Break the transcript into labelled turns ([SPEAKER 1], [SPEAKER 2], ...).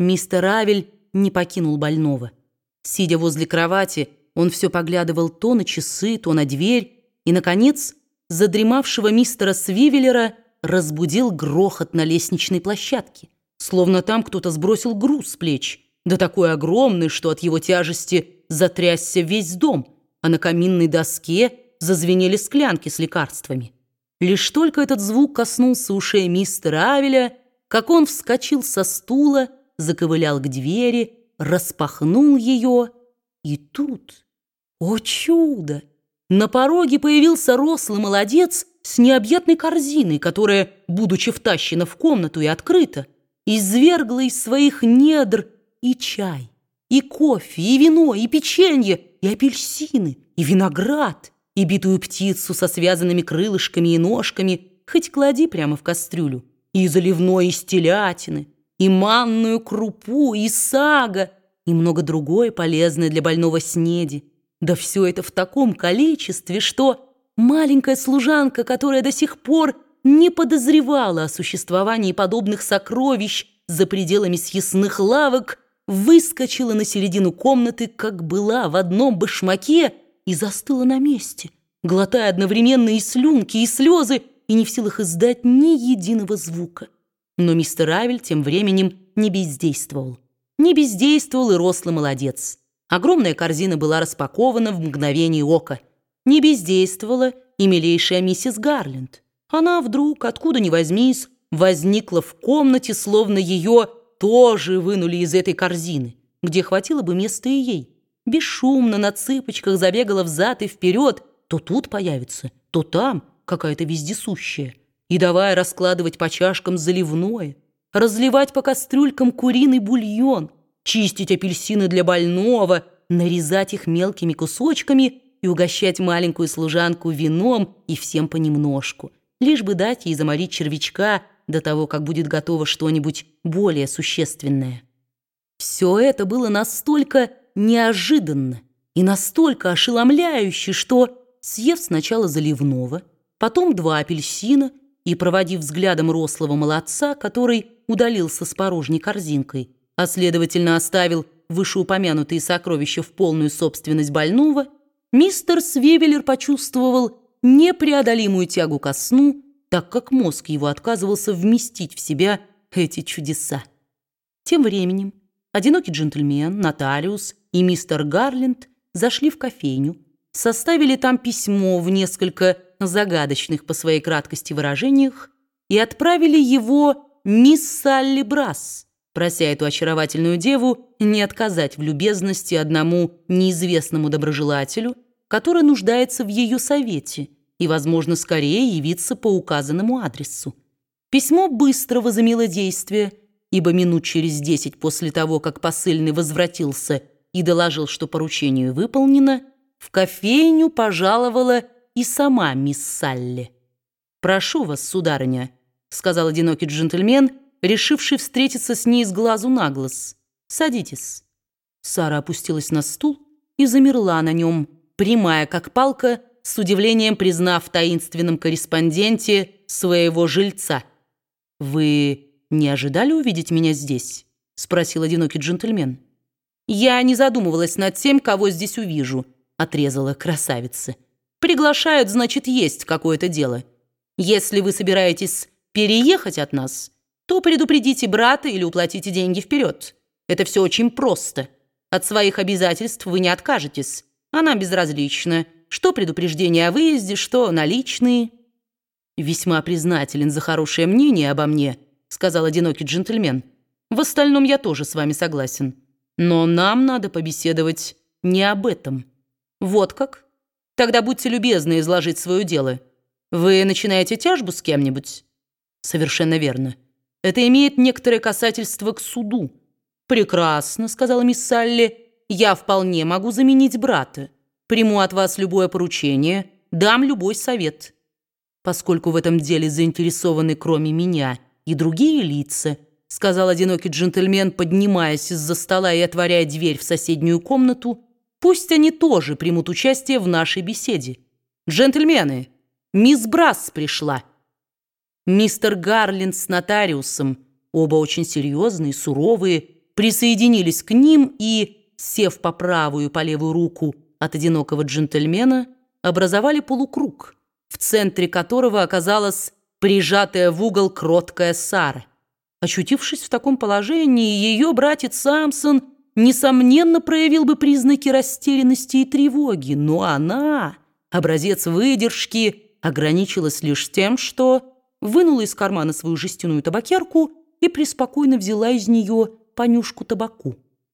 [SPEAKER 1] Мистер Авель не покинул больного. Сидя возле кровати, он все поглядывал то на часы, то на дверь, и, наконец, задремавшего мистера Свивеллера разбудил грохот на лестничной площадке, словно там кто-то сбросил груз с плеч, да такой огромный, что от его тяжести затрясся весь дом, а на каминной доске зазвенели склянки с лекарствами. Лишь только этот звук коснулся ушей мистера Авеля, как он вскочил со стула, заковылял к двери, распахнул ее, и тут, о чудо! На пороге появился рослый молодец с необъятной корзиной, которая, будучи втащена в комнату и открыта, извергла из своих недр и чай, и кофе, и вино, и печенье, и апельсины, и виноград, и битую птицу со связанными крылышками и ножками, хоть клади прямо в кастрюлю, и заливной из телятины, и манную крупу, и сага, и много другое полезное для больного снеди. Да все это в таком количестве, что маленькая служанка, которая до сих пор не подозревала о существовании подобных сокровищ за пределами съестных лавок, выскочила на середину комнаты, как была в одном башмаке, и застыла на месте, глотая одновременно и слюнки, и слезы, и не в силах издать ни единого звука. Но мистер Авель тем временем не бездействовал. Не бездействовал и рослый молодец. Огромная корзина была распакована в мгновение ока. Не бездействовала и милейшая миссис Гарленд. Она вдруг, откуда ни возьмись, возникла в комнате, словно ее тоже вынули из этой корзины, где хватило бы места и ей бесшумно на цыпочках забегала взад и вперед, то тут появится, то там какая-то вездесущая, и давая раскладывать по чашкам заливное, разливать по кастрюлькам куриный бульон, чистить апельсины для больного, нарезать их мелкими кусочками и угощать маленькую служанку вином и всем понемножку, лишь бы дать ей заморить червячка до того, как будет готово что-нибудь более существенное. Все это было настолько неожиданно и настолько ошеломляюще, что, съев сначала заливного, потом два апельсина и проводив взглядом рослого молодца, который удалился с порожней корзинкой, а следовательно оставил вышеупомянутые сокровища в полную собственность больного, мистер Свевелер почувствовал непреодолимую тягу ко сну, так как мозг его отказывался вместить в себя эти чудеса. Тем временем одинокий джентльмен, нотариус и мистер Гарленд зашли в кофейню, составили там письмо в несколько загадочных по своей краткости выражениях и отправили его мисс Салли Брас, прося эту очаровательную деву не отказать в любезности одному неизвестному доброжелателю, который нуждается в ее совете и, возможно, скорее явиться по указанному адресу. Письмо быстро возымело действие, ибо минут через десять после того, как посыльный возвратился и доложил, что поручение выполнено, в кофейню пожаловала и сама мисс Салли. «Прошу вас, сударыня», — сказал одинокий джентльмен, решивший встретиться с ней с глазу на глаз. «Садитесь». Сара опустилась на стул и замерла на нем, прямая как палка, с удивлением признав в таинственном корреспонденте своего жильца. «Вы не ожидали увидеть меня здесь?» — спросил одинокий джентльмен. «Я не задумывалась над тем, кого здесь увижу», — отрезала красавица. «Приглашают, значит, есть какое-то дело. Если вы собираетесь переехать от нас, то предупредите брата или уплатите деньги вперед. Это все очень просто. От своих обязательств вы не откажетесь. Она безразлична. Что предупреждение о выезде, что наличные». «Весьма признателен за хорошее мнение обо мне», — сказал одинокий джентльмен. «В остальном я тоже с вами согласен». Но нам надо побеседовать не об этом. Вот как? Тогда будьте любезны изложить свое дело. Вы начинаете тяжбу с кем-нибудь? Совершенно верно. Это имеет некоторое касательство к суду. Прекрасно, сказала мисс Салли. Я вполне могу заменить брата. Приму от вас любое поручение, дам любой совет. Поскольку в этом деле заинтересованы кроме меня и другие лица, сказал одинокий джентльмен, поднимаясь из-за стола и отворяя дверь в соседнюю комнату, пусть они тоже примут участие в нашей беседе. Джентльмены, мисс Брас пришла. Мистер Гарлин с нотариусом, оба очень серьезные, суровые, присоединились к ним и, сев по правую и по левую руку от одинокого джентльмена, образовали полукруг, в центре которого оказалась прижатая в угол кроткая Сара. Очутившись в таком положении, ее братец Самсон, несомненно, проявил бы признаки растерянности и тревоги, но она, образец выдержки, ограничилась лишь тем, что вынула из кармана свою жестяную табакерку и преспокойно взяла из нее понюшку табаку.